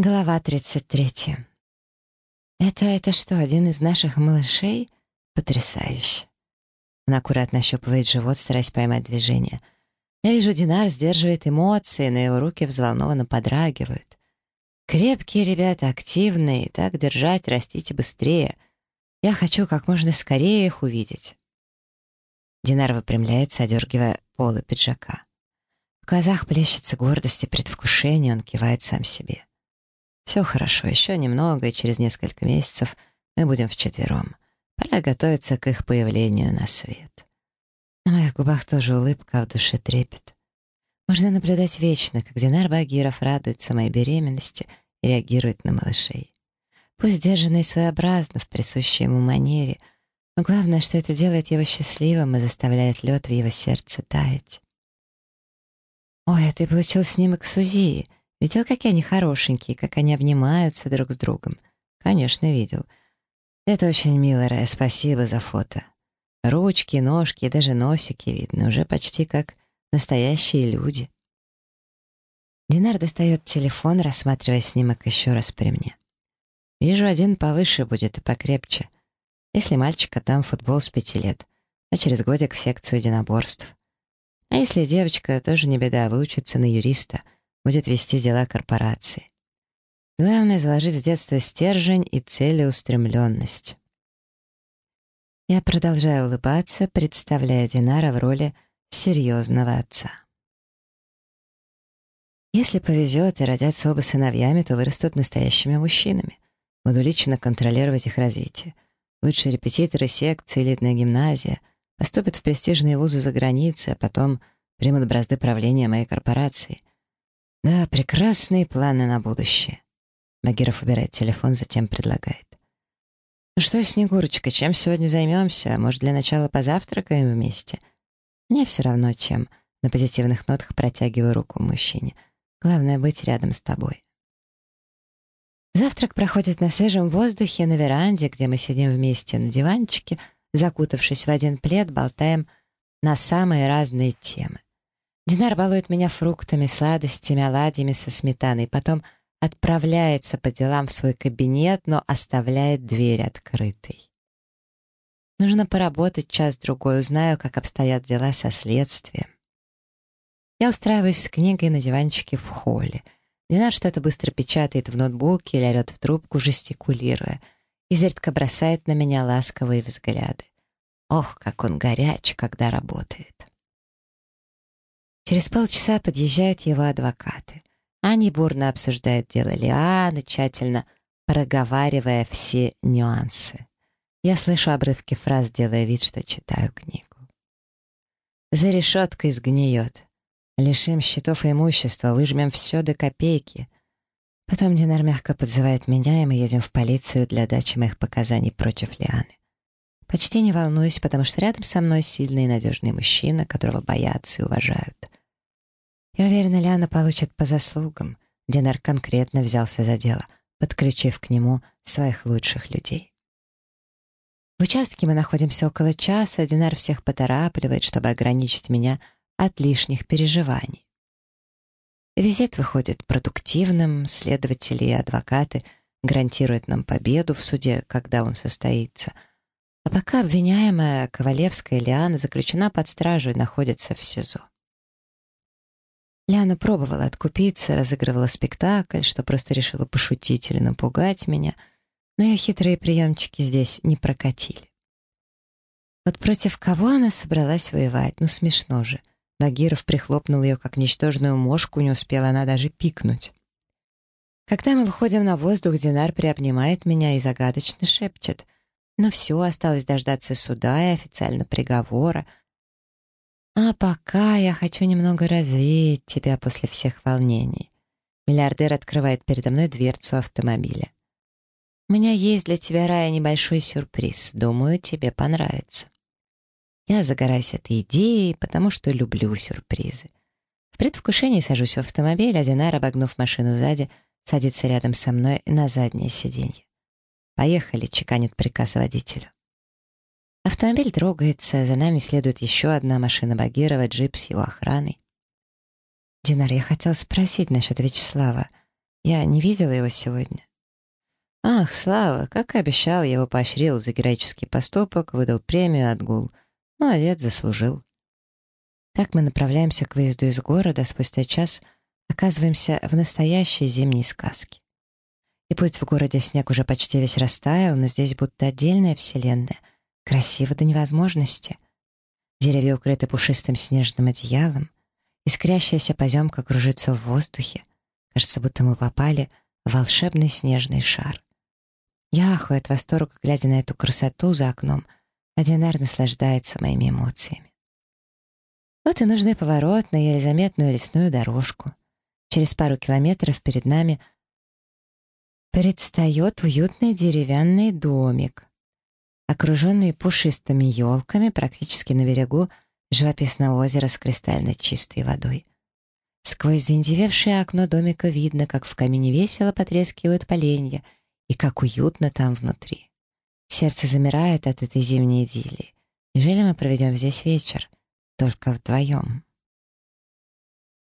Глава 33. «Это, это что, один из наших малышей? Потрясающе!» Он аккуратно ощупывает живот, стараясь поймать движение. Я вижу, Динар сдерживает эмоции, но его руки взволнованно подрагивают. «Крепкие ребята, активные, так держать, растите быстрее. Я хочу как можно скорее их увидеть». Динар выпрямляется, одергивая полы пиджака. В глазах плещется гордость и предвкушение, он кивает сам себе. Все хорошо, еще немного, и через несколько месяцев мы будем вчетвером. Пора готовиться к их появлению на свет. На моих губах тоже улыбка, а в душе трепет. Можно наблюдать вечно, как Динар Багиров радуется моей беременности и реагирует на малышей. Пусть сдержанно своеобразно, в присущей ему манере, но главное, что это делает его счастливым и заставляет лед в его сердце таять. «Ой, а ты получил снимок Сузии», Видел, какие они хорошенькие, как они обнимаются друг с другом? Конечно, видел. Это очень мило, Рая, спасибо за фото. Ручки, ножки и даже носики видно, уже почти как настоящие люди. Динар достает телефон, рассматривая снимок еще раз при мне. Вижу, один повыше будет и покрепче. Если мальчика, там футбол с пяти лет, а через годик в секцию единоборств. А если девочка, тоже не беда, выучится на юриста — будет вести дела корпорации. Главное — заложить с детства стержень и целеустремленность. Я продолжаю улыбаться, представляя Динара в роли серьезного отца. Если повезет и родятся оба сыновьями, то вырастут настоящими мужчинами. Буду лично контролировать их развитие. Лучшие репетиторы секции, элитная гимназия поступят в престижные вузы за границей, а потом примут бразды правления моей корпорации. Да, прекрасные планы на будущее. Багиров убирает телефон, затем предлагает. Ну что, Снегурочка, чем сегодня займемся? Может, для начала позавтракаем вместе? Мне все равно, чем. На позитивных нотах протягиваю руку мужчине. Главное — быть рядом с тобой. Завтрак проходит на свежем воздухе, на веранде, где мы сидим вместе на диванчике, закутавшись в один плед, болтаем на самые разные темы. Динар балует меня фруктами, сладостями, оладьями со сметаной, потом отправляется по делам в свой кабинет, но оставляет дверь открытой. Нужно поработать час-другой, узнаю, как обстоят дела со следствием. Я устраиваюсь с книгой на диванчике в холле. Динар что-то быстро печатает в ноутбуке или орет в трубку, жестикулируя. Изредка бросает на меня ласковые взгляды. Ох, как он горяч, когда работает. Через полчаса подъезжают его адвокаты. Они бурно обсуждают дело Лианы, тщательно проговаривая все нюансы. Я слышу обрывки фраз, делая вид, что читаю книгу. За решеткой сгниет. Лишим счетов и имущества, выжмем все до копейки. Потом Динар мягко подзывает меня, и мы едем в полицию для дачи моих показаний против Лианы. Почти не волнуюсь, потому что рядом со мной сильный и надежный мужчина, которого боятся и уважают. Я уверена, Ляна получит по заслугам. Динар конкретно взялся за дело, подключив к нему своих лучших людей. В участке мы находимся около часа, Динар всех поторапливает, чтобы ограничить меня от лишних переживаний. Визит выходит продуктивным, следователи и адвокаты гарантируют нам победу в суде, когда он состоится. А пока обвиняемая Ковалевская Лиана заключена под стражу и находится в СИЗО. Ляна пробовала откупиться, разыгрывала спектакль, что просто решила пошутить или напугать меня, но ее хитрые приемчики здесь не прокатили. Вот против кого она собралась воевать? Ну, смешно же. Багиров прихлопнул ее, как ничтожную мошку, не успела она даже пикнуть. Когда мы выходим на воздух, Динар приобнимает меня и загадочно шепчет. Но все, осталось дождаться суда и официально приговора — а пока я хочу немного развеять тебя после всех волнений. Миллиардер открывает передо мной дверцу автомобиля. У меня есть для тебя, Рая, небольшой сюрприз. Думаю, тебе понравится. Я загораюсь этой идеей, потому что люблю сюрпризы. В предвкушении сажусь в автомобиль, а Динар, обогнув машину сзади, садится рядом со мной на заднее сиденье. «Поехали», — чеканит приказ водителю. Автомобиль трогается, за нами следует еще одна машина Багирова, джип с его охраной. «Динар, я хотел спросить насчет Вячеслава. Я не видела его сегодня. Ах, Слава, как и обещал, я его поощрил за героический поступок, выдал премию отгул. Молодец, заслужил. Так мы направляемся к выезду из города, спустя час оказываемся в настоящей зимней сказке. И пусть в городе снег уже почти весь растаял, но здесь будто отдельная вселенная, красиво до невозможности. Деревья укрыты пушистым снежным одеялом, искрящаяся поземка кружится в воздухе. Кажется, будто мы попали в волшебный снежный шар. Я ахую от восторга, глядя на эту красоту за окном, а Динар наслаждается моими эмоциями. Вот и нужный поворот на еле заметную лесную дорожку. Через пару километров перед нами предстает уютный деревянный домик. Окруженный пушистыми елками, практически на берегу живописного озера с кристально чистой водой. Сквозь заиндевевшее окно домика видно, как в камине весело потрескивают поленья и как уютно там внутри. Сердце замирает от этой зимней идиллии. Неужели мы проведем здесь вечер? Только вдвоем.